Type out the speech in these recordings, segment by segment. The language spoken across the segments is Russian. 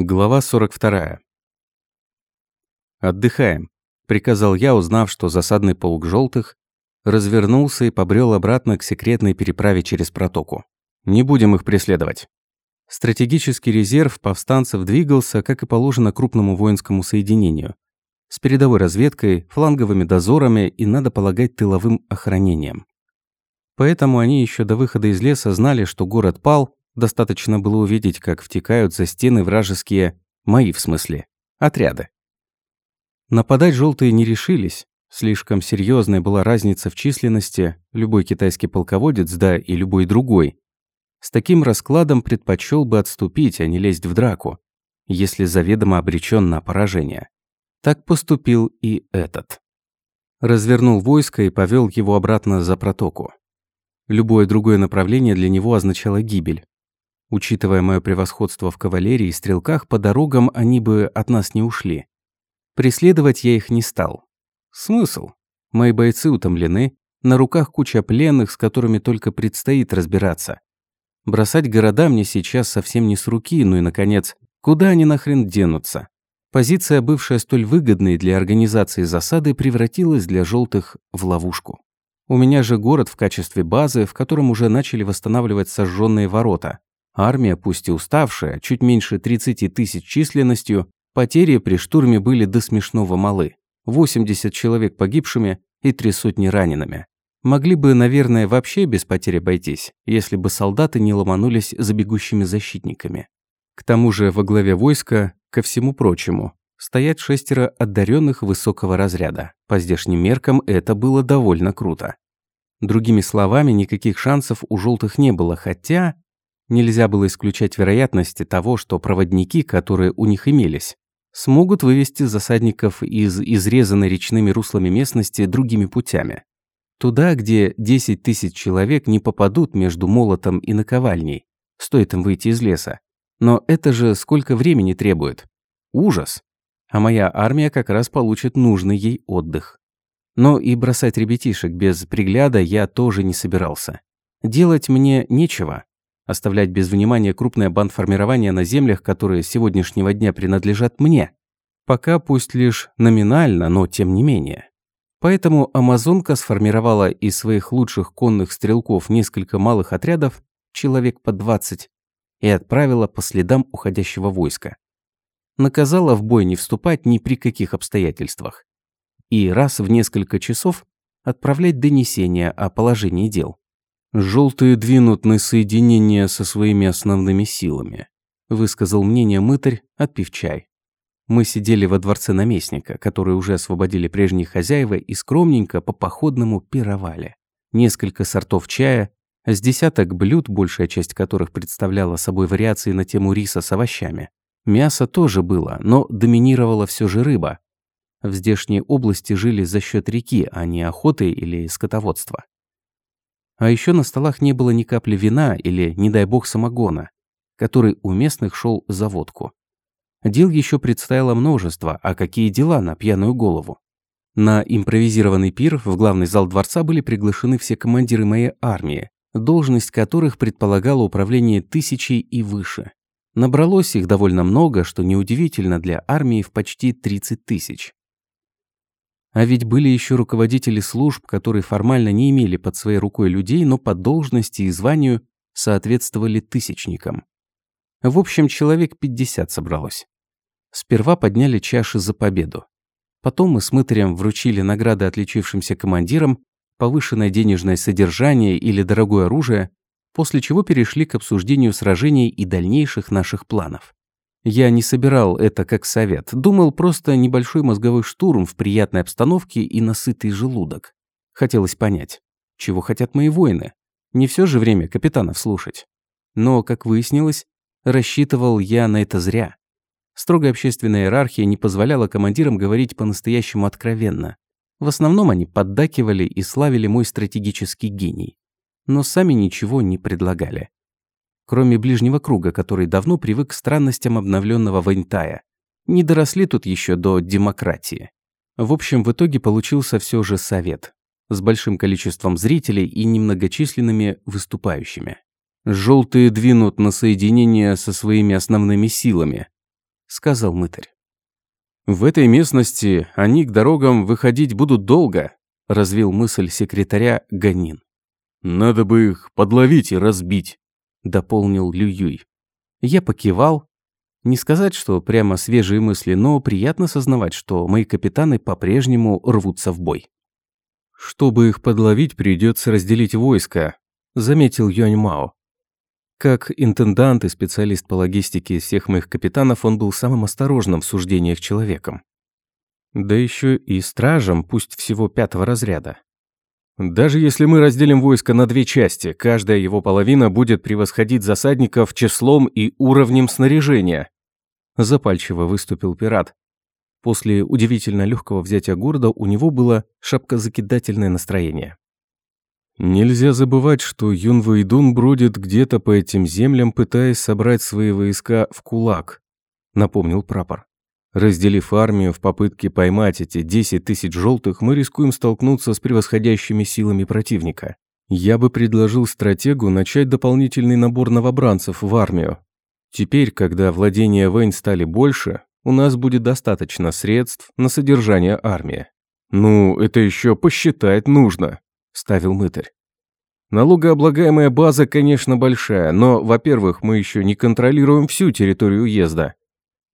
Глава 42. «Отдыхаем», — приказал я, узнав, что засадный полк желтых развернулся и побрел обратно к секретной переправе через протоку. «Не будем их преследовать». Стратегический резерв повстанцев двигался, как и положено крупному воинскому соединению, с передовой разведкой, фланговыми дозорами и, надо полагать, тыловым охранением. Поэтому они еще до выхода из леса знали, что город пал, Достаточно было увидеть, как втекают за стены вражеские, мои в смысле, отряды. Нападать желтые не решились. Слишком серьезная была разница в численности, любой китайский полководец, да и любой другой. С таким раскладом предпочел бы отступить, а не лезть в драку, если заведомо обречен на поражение. Так поступил и этот. Развернул войско и повел его обратно за протоку. Любое другое направление для него означало гибель. Учитывая мое превосходство в кавалерии и стрелках, по дорогам они бы от нас не ушли. Преследовать я их не стал. Смысл? Мои бойцы утомлены, на руках куча пленных, с которыми только предстоит разбираться. Бросать города мне сейчас совсем не с руки, ну и, наконец, куда они нахрен денутся? Позиция, бывшая столь выгодной для организации засады, превратилась для желтых в ловушку. У меня же город в качестве базы, в котором уже начали восстанавливать сожженные ворота. Армия, пусть и уставшая, чуть меньше 30 тысяч численностью, потери при штурме были до смешного малы. 80 человек погибшими и три сотни ранеными. Могли бы, наверное, вообще без потерь обойтись, если бы солдаты не ломанулись за бегущими защитниками. К тому же во главе войска, ко всему прочему, стоят шестеро одаренных высокого разряда. По здешним меркам это было довольно круто. Другими словами, никаких шансов у желтых не было, хотя Нельзя было исключать вероятности того, что проводники, которые у них имелись, смогут вывести засадников из изрезанной речными руслами местности другими путями. Туда, где 10 тысяч человек не попадут между молотом и наковальней, стоит им выйти из леса. Но это же сколько времени требует. Ужас. А моя армия как раз получит нужный ей отдых. Но и бросать ребятишек без пригляда я тоже не собирался. Делать мне нечего. Оставлять без внимания крупное бандформирование на землях, которые с сегодняшнего дня принадлежат мне. Пока пусть лишь номинально, но тем не менее. Поэтому Амазонка сформировала из своих лучших конных стрелков несколько малых отрядов, человек по 20, и отправила по следам уходящего войска. Наказала в бой не вступать ни при каких обстоятельствах. И раз в несколько часов отправлять донесения о положении дел. «Желтые двинут на соединение со своими основными силами», высказал мнение мытарь, отпив чай. Мы сидели во дворце наместника, который уже освободили прежние хозяева и скромненько по походному пировали. Несколько сортов чая, с десяток блюд, большая часть которых представляла собой вариации на тему риса с овощами. Мясо тоже было, но доминировала все же рыба. В здешней области жили за счет реки, а не охоты или скотоводства. А еще на столах не было ни капли вина или, не дай бог, самогона, который у местных шел за водку. Дел еще предстояло множество, а какие дела на пьяную голову. На импровизированный пир в главный зал дворца были приглашены все командиры моей армии, должность которых предполагала управление тысячей и выше. Набралось их довольно много, что неудивительно для армии в почти 30 тысяч. А ведь были еще руководители служб, которые формально не имели под своей рукой людей, но по должности и званию соответствовали тысячникам. В общем, человек 50 собралось. Сперва подняли чаши за победу. Потом мы с мытарем вручили награды отличившимся командирам, повышенное денежное содержание или дорогое оружие, после чего перешли к обсуждению сражений и дальнейших наших планов. Я не собирал это как совет. Думал просто небольшой мозговой штурм в приятной обстановке и насытый желудок. Хотелось понять, чего хотят мои воины. Не все же время капитанов слушать. Но, как выяснилось, рассчитывал я на это зря. Строгая общественная иерархия не позволяла командирам говорить по-настоящему откровенно. В основном они поддакивали и славили мой стратегический гений. Но сами ничего не предлагали кроме ближнего круга, который давно привык к странностям обновленного Вэньтая. Не доросли тут еще до демократии. В общем, в итоге получился все же совет. С большим количеством зрителей и немногочисленными выступающими. «Желтые двинут на соединение со своими основными силами», сказал мытарь. «В этой местности они к дорогам выходить будут долго», развил мысль секретаря Ганин. «Надо бы их подловить и разбить», дополнил Лююй. Я покивал. Не сказать, что прямо свежие мысли, но приятно сознавать, что мои капитаны по-прежнему рвутся в бой. «Чтобы их подловить, придется разделить войско», – заметил Юань Мао. Как интендант и специалист по логистике всех моих капитанов, он был самым осторожным в суждениях человеком. Да еще и стражем, пусть всего пятого разряда. Даже если мы разделим войско на две части, каждая его половина будет превосходить засадников числом и уровнем снаряжения. Запальчиво выступил пират. После удивительно легкого взятия города у него было шапкозакидательное настроение. Нельзя забывать, что Юн Вэйдун бродит где-то по этим землям, пытаясь собрать свои войска в кулак, напомнил прапор. Разделив армию в попытке поймать эти 10 тысяч желтых, мы рискуем столкнуться с превосходящими силами противника. Я бы предложил стратегу начать дополнительный набор новобранцев в армию. Теперь, когда владения Вэнь стали больше, у нас будет достаточно средств на содержание армии. «Ну, это еще посчитать нужно», – ставил мытарь. Налогооблагаемая база, конечно, большая, но, во-первых, мы еще не контролируем всю территорию уезда.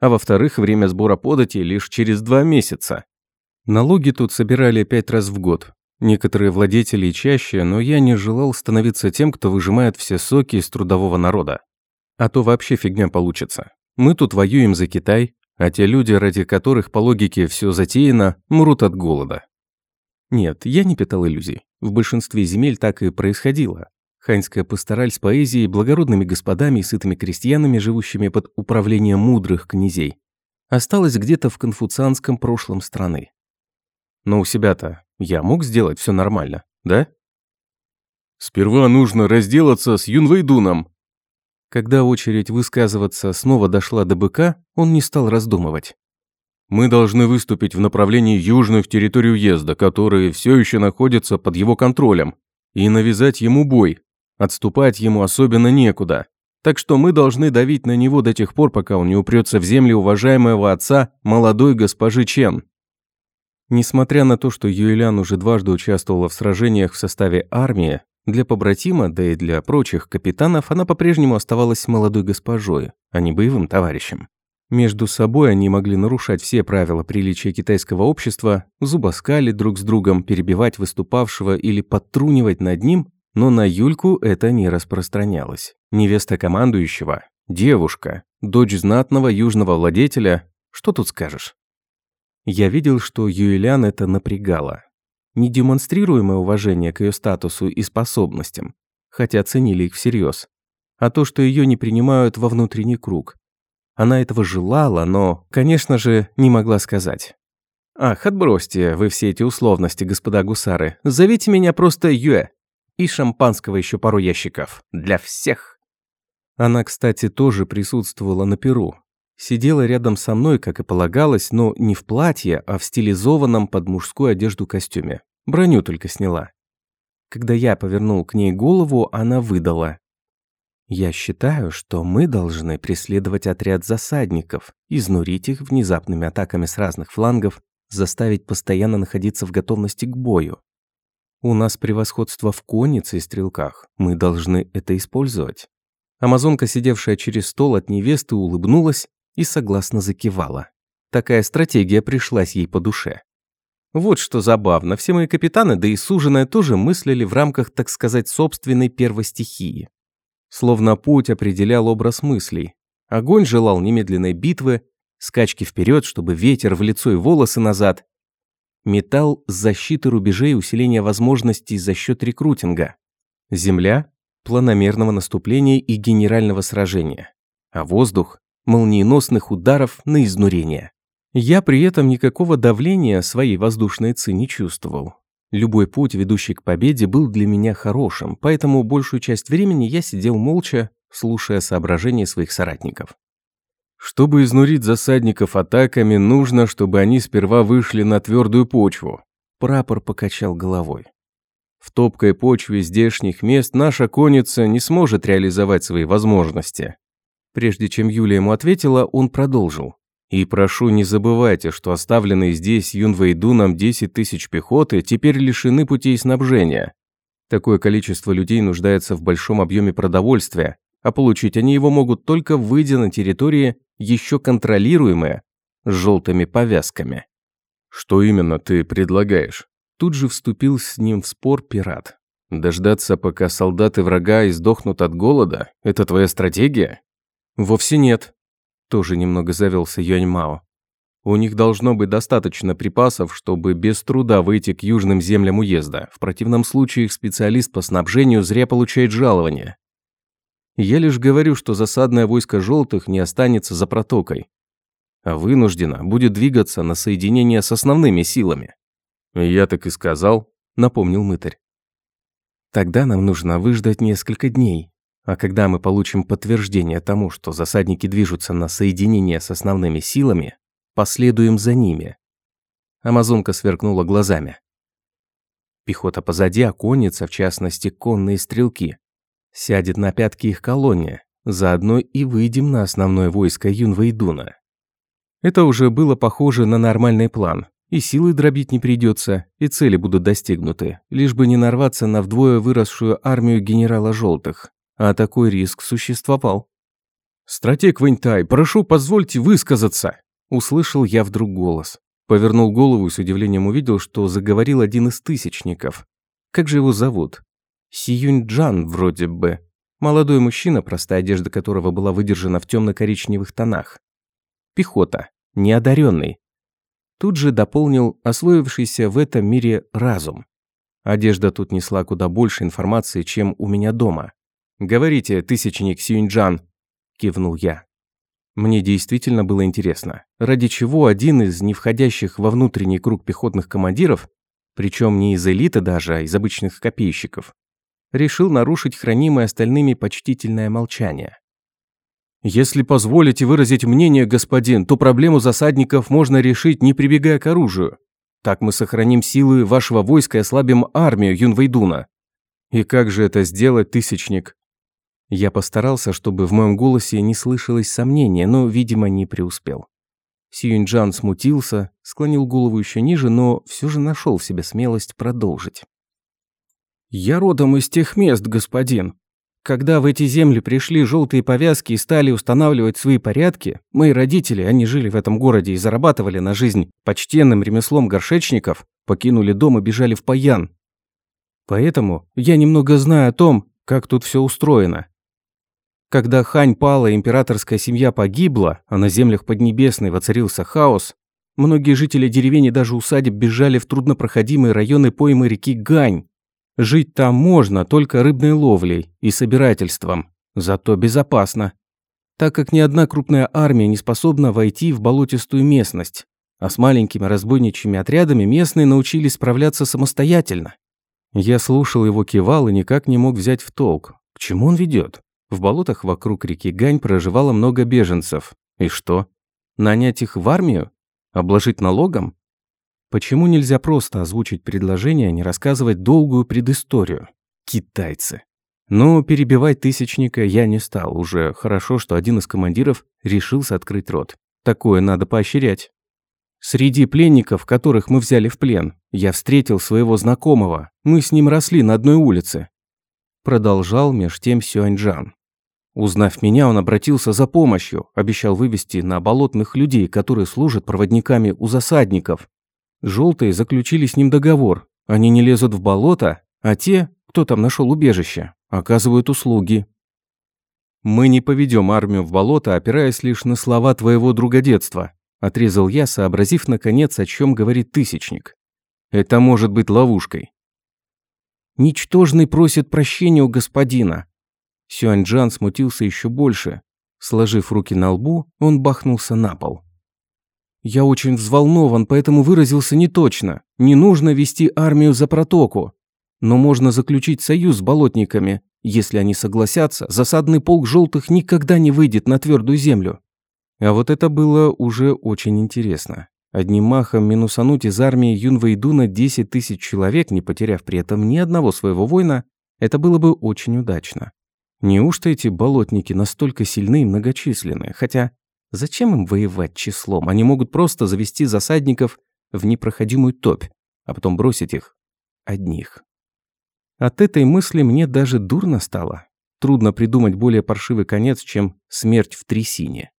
А во-вторых, время сбора подати лишь через два месяца. Налоги тут собирали пять раз в год. Некоторые владетели чаще, но я не желал становиться тем, кто выжимает все соки из трудового народа. А то вообще фигня получится. Мы тут воюем за Китай, а те люди, ради которых по логике все затеяно, мрут от голода. Нет, я не питал иллюзий. В большинстве земель так и происходило. Ханьская пастораль с поэзией, благородными господами и сытыми крестьянами, живущими под управлением мудрых князей, осталась где-то в конфуцианском прошлом страны. Но у себя-то я мог сделать все нормально, да? Сперва нужно разделаться с Юнвейдуном. Когда очередь высказываться снова дошла до быка, он не стал раздумывать. Мы должны выступить в направлении южных территорий уезда, которые все еще находятся под его контролем, и навязать ему бой. Отступать ему особенно некуда. Так что мы должны давить на него до тех пор, пока он не упрется в земли уважаемого отца, молодой госпожи Чен. Несмотря на то, что Юэлян уже дважды участвовала в сражениях в составе армии, для побратима, да и для прочих капитанов она по-прежнему оставалась молодой госпожой, а не боевым товарищем. Между собой они могли нарушать все правила приличия китайского общества, зубоскалить друг с другом, перебивать выступавшего или подтрунивать над ним, но на Юльку это не распространялось. Невеста командующего, девушка, дочь знатного южного владетеля, что тут скажешь? Я видел, что Юэлян это напрягало. Недемонстрируемое уважение к ее статусу и способностям, хотя ценили их всерьез, а то, что ее не принимают во внутренний круг, она этого желала, но, конечно же, не могла сказать. «Ах, отбросьте вы все эти условности, господа гусары. Зовите меня просто Юэ. И шампанского еще пару ящиков. Для всех». Она, кстати, тоже присутствовала на Перу. Сидела рядом со мной, как и полагалось, но не в платье, а в стилизованном под мужскую одежду костюме. Броню только сняла. Когда я повернул к ней голову, она выдала. Я считаю, что мы должны преследовать отряд засадников, изнурить их внезапными атаками с разных флангов, заставить постоянно находиться в готовности к бою. У нас превосходство в коннице и стрелках, мы должны это использовать. Амазонка, сидевшая через стол от невесты, улыбнулась и согласно закивала. Такая стратегия пришлась ей по душе. Вот что забавно, все мои капитаны, да и суженая тоже мыслили в рамках, так сказать, собственной первостихии. Словно путь определял образ мыслей. Огонь желал немедленной битвы, скачки вперед, чтобы ветер в лицо и волосы назад. Металл – защиты рубежей усиления возможностей за счет рекрутинга. Земля – планомерного наступления и генерального сражения. А воздух – молниеносных ударов на изнурение. Я при этом никакого давления своей воздушной ци не чувствовал. Любой путь, ведущий к победе, был для меня хорошим, поэтому большую часть времени я сидел молча, слушая соображения своих соратников. Чтобы изнурить засадников атаками, нужно, чтобы они сперва вышли на твердую почву. Прапор покачал головой. В топкой почве здешних мест наша конница не сможет реализовать свои возможности. Прежде чем Юлия ему ответила, он продолжил. И прошу, не забывайте, что оставленные здесь Юнвейдуном 10 тысяч пехоты теперь лишены путей снабжения. Такое количество людей нуждается в большом объеме продовольствия, а получить они его могут только выйдя на территории, еще контролируемые, с желтыми повязками. Что именно ты предлагаешь? Тут же вступил с ним в спор пират. Дождаться, пока солдаты врага издохнут от голода? Это твоя стратегия? Вовсе нет. Тоже немного завелся Юань Мао. У них должно быть достаточно припасов, чтобы без труда выйти к южным землям уезда. В противном случае их специалист по снабжению зря получает жалование. Я лишь говорю, что засадное войско желтых не останется за протокой, а вынуждено будет двигаться на соединение с основными силами. «Я так и сказал», — напомнил мытарь. «Тогда нам нужно выждать несколько дней, а когда мы получим подтверждение тому, что засадники движутся на соединение с основными силами, Последуем за ними. Амазонка сверкнула глазами. Пехота позади, а конница, в частности, конные стрелки. Сядет на пятки их колонне. Заодно и выйдем на основное войско Юнвейдуна. Это уже было похоже на нормальный план. И силы дробить не придется, и цели будут достигнуты, лишь бы не нарваться на вдвое выросшую армию генерала Желтых. А такой риск существовал. «Стратег Вэньтай, прошу, позвольте высказаться!» Услышал я вдруг голос. Повернул голову и с удивлением увидел, что заговорил один из тысячников. Как же его зовут? Сиюнь Джан вроде бы. Молодой мужчина, простая одежда которого была выдержана в темно-коричневых тонах. Пехота. Неодаренный. Тут же дополнил освоившийся в этом мире разум. Одежда тут несла куда больше информации, чем у меня дома. «Говорите, тысячник Сюньджан», – кивнул я. Мне действительно было интересно, ради чего один из не входящих во внутренний круг пехотных командиров, причем не из элиты даже, а из обычных копейщиков, решил нарушить хранимое остальными почтительное молчание. «Если позволите выразить мнение, господин, то проблему засадников можно решить, не прибегая к оружию. Так мы сохраним силы вашего войска и ослабим армию Юнвейдуна». «И как же это сделать, тысячник?» Я постарался, чтобы в моем голосе не слышалось сомнения, но, видимо, не преуспел. Сьюинджан смутился, склонил голову еще ниже, но все же нашел в себе смелость продолжить. «Я родом из тех мест, господин. Когда в эти земли пришли желтые повязки и стали устанавливать свои порядки, мои родители, они жили в этом городе и зарабатывали на жизнь почтенным ремеслом горшечников, покинули дом и бежали в Паян. Поэтому я немного знаю о том, как тут все устроено. Когда Хань пала, императорская семья погибла, а на землях Поднебесной воцарился хаос, многие жители деревень и даже усадеб бежали в труднопроходимые районы поймы реки Гань. Жить там можно только рыбной ловлей и собирательством, зато безопасно, так как ни одна крупная армия не способна войти в болотистую местность, а с маленькими разбойничьими отрядами местные научились справляться самостоятельно. Я слушал его кивал и никак не мог взять в толк, к чему он ведет. В болотах вокруг реки Гань проживало много беженцев. И что? Нанять их в армию? Обложить налогом? Почему нельзя просто озвучить предложение, а не рассказывать долгую предысторию? Китайцы. Но перебивать тысячника я не стал. Уже хорошо, что один из командиров решился открыть рот. Такое надо поощрять. Среди пленников, которых мы взяли в плен, я встретил своего знакомого. Мы с ним росли на одной улице. Продолжал меж тем Сюаньджан. Узнав меня, он обратился за помощью, обещал вывести на болотных людей, которые служат проводниками у засадников. Желтые заключили с ним договор. Они не лезут в болото, а те, кто там нашел убежище, оказывают услуги. «Мы не поведем армию в болото, опираясь лишь на слова твоего друга детства», отрезал я, сообразив наконец, о чем говорит Тысячник. «Это может быть ловушкой». «Ничтожный просит прощения у господина», Сюаньджан смутился еще больше. Сложив руки на лбу, он бахнулся на пол. «Я очень взволнован, поэтому выразился неточно. Не нужно вести армию за протоку. Но можно заключить союз с болотниками. Если они согласятся, засадный полк желтых никогда не выйдет на твердую землю». А вот это было уже очень интересно. Одним махом минусануть из армии Юнвейдуна 10 тысяч человек, не потеряв при этом ни одного своего воина, это было бы очень удачно. Неужто эти болотники настолько сильны и многочисленны? Хотя, Зачем им воевать числом? Они могут просто завести засадников в непроходимую топь, а потом бросить их одних. От этой мысли мне даже дурно стало. Трудно придумать более паршивый конец, чем смерть в трясине.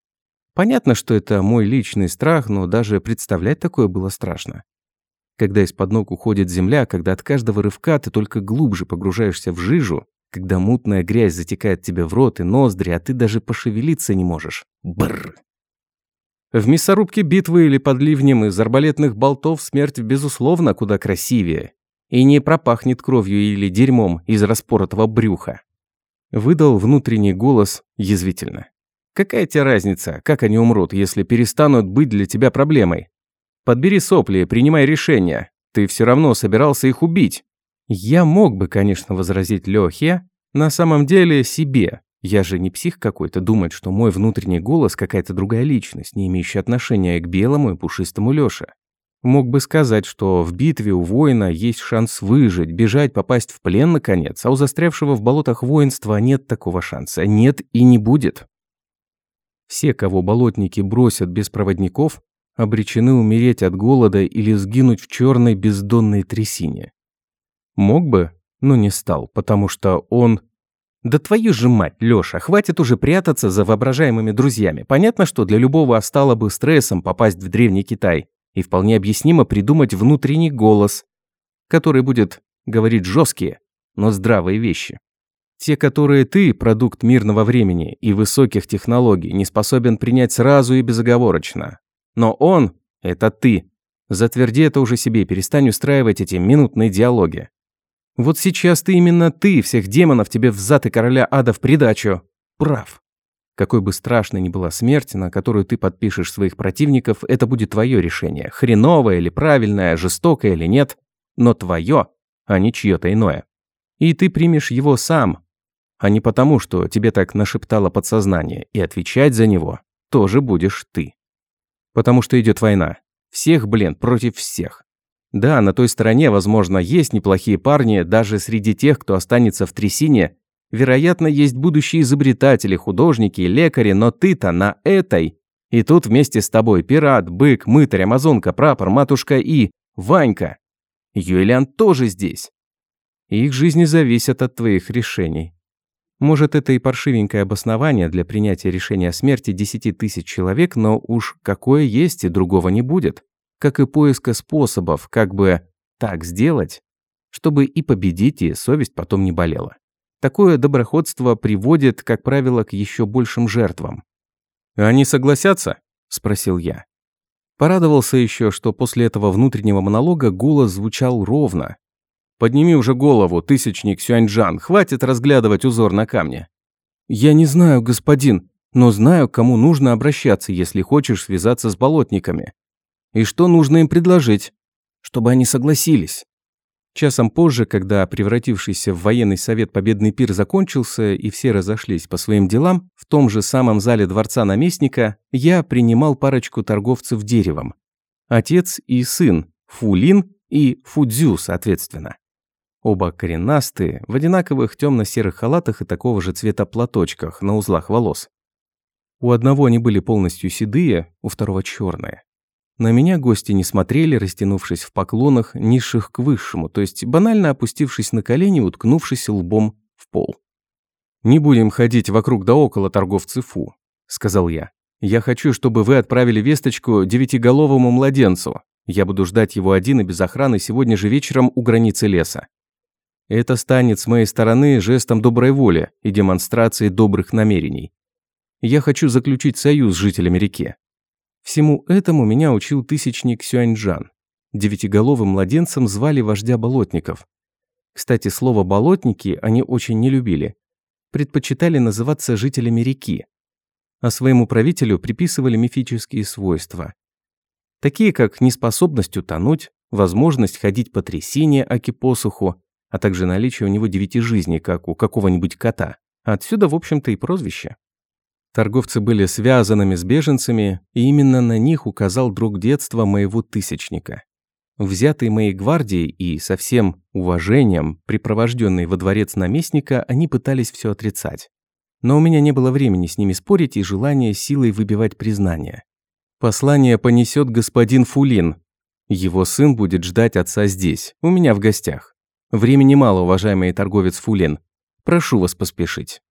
Понятно, что это мой личный страх, но даже представлять такое было страшно. Когда из-под ног уходит земля, когда от каждого рывка ты только глубже погружаешься в жижу, когда мутная грязь затекает тебе в рот и ноздри, а ты даже пошевелиться не можешь. Бррр. В мясорубке битвы или под ливнем из арбалетных болтов смерть, безусловно, куда красивее. И не пропахнет кровью или дерьмом из распоротого брюха. Выдал внутренний голос язвительно. Какая тебе разница, как они умрут, если перестанут быть для тебя проблемой? Подбери сопли, принимай решение. Ты все равно собирался их убить. Я мог бы, конечно, возразить Лёхе, на самом деле себе. Я же не псих какой-то думать, что мой внутренний голос какая-то другая личность, не имеющая отношения к белому и пушистому Лёше. Мог бы сказать, что в битве у воина есть шанс выжить, бежать, попасть в плен наконец, а у застрявшего в болотах воинства нет такого шанса. Нет и не будет. Все, кого болотники бросят без проводников, обречены умереть от голода или сгинуть в черной бездонной трясине. Мог бы, но не стал, потому что он... Да твою же мать, Лёша, хватит уже прятаться за воображаемыми друзьями. Понятно, что для любого стало бы стрессом попасть в Древний Китай. И вполне объяснимо придумать внутренний голос, который будет говорить жесткие, но здравые вещи. Те, которые ты, продукт мирного времени и высоких технологий, не способен принять сразу и безоговорочно. Но он – это ты. Затверди это уже себе, перестань устраивать эти минутные диалоги. Вот сейчас ты именно ты, всех демонов тебе взад и короля ада в придачу. Прав. Какой бы страшной ни была смерть, на которую ты подпишешь своих противников, это будет твое решение. Хреновое или правильное, жестокое или нет, но твое, а не чье-то иное. И ты примешь его сам, а не потому, что тебе так нашептало подсознание, и отвечать за него тоже будешь ты. Потому что идет война. Всех, блин, против всех. Да, на той стороне, возможно, есть неплохие парни, даже среди тех, кто останется в трясине Вероятно, есть будущие изобретатели, художники, лекари, но ты-то на этой. И тут вместе с тобой пират, бык, мытарь, амазонка, прапор, матушка и Ванька. Юлиан тоже здесь. Их жизни зависят от твоих решений. Может, это и паршивенькое обоснование для принятия решения о смерти десяти тысяч человек, но уж какое есть и другого не будет. Как и поиска способов, как бы так сделать, чтобы и победить, и совесть потом не болела. Такое доброходство приводит, как правило, к еще большим жертвам. «Они согласятся?» – спросил я. Порадовался еще, что после этого внутреннего монолога голос звучал ровно. «Подними уже голову, тысячник Сюаньжан, хватит разглядывать узор на камне». «Я не знаю, господин, но знаю, к кому нужно обращаться, если хочешь связаться с болотниками. И что нужно им предложить, чтобы они согласились». Часом позже, когда превратившийся в военный совет победный пир закончился и все разошлись по своим делам, в том же самом зале дворца наместника я принимал парочку торговцев деревом. Отец и сын, Фулин и Фудзю, соответственно. Оба коренастые, в одинаковых темно-серых халатах и такого же цвета платочках на узлах волос. У одного они были полностью седые, у второго черные. На меня гости не смотрели, растянувшись в поклонах, низших к высшему, то есть банально опустившись на колени, уткнувшись лбом в пол. «Не будем ходить вокруг да около, торговцы Фу», — сказал я. «Я хочу, чтобы вы отправили весточку девятиголовому младенцу. Я буду ждать его один и без охраны сегодня же вечером у границы леса. Это станет с моей стороны жестом доброй воли и демонстрацией добрых намерений. Я хочу заключить союз с жителями реки. Всему этому меня учил тысячник Сюаньжан. Девятиголовым младенцем звали вождя болотников. Кстати, слово «болотники» они очень не любили. Предпочитали называться жителями реки. А своему правителю приписывали мифические свойства. Такие как неспособность утонуть, возможность ходить по трясине, аки посуху, а также наличие у него девяти жизней, как у какого-нибудь кота. Отсюда, в общем-то, и прозвище. Торговцы были связанными с беженцами, и именно на них указал друг детства моего тысячника. Взятый моей гвардией и со всем уважением, припровожденный во дворец наместника, они пытались все отрицать. Но у меня не было времени с ними спорить и желания силой выбивать признание. Послание понесет господин Фулин. Его сын будет ждать отца здесь, у меня в гостях. Времени мало, уважаемый торговец Фулин. Прошу вас поспешить.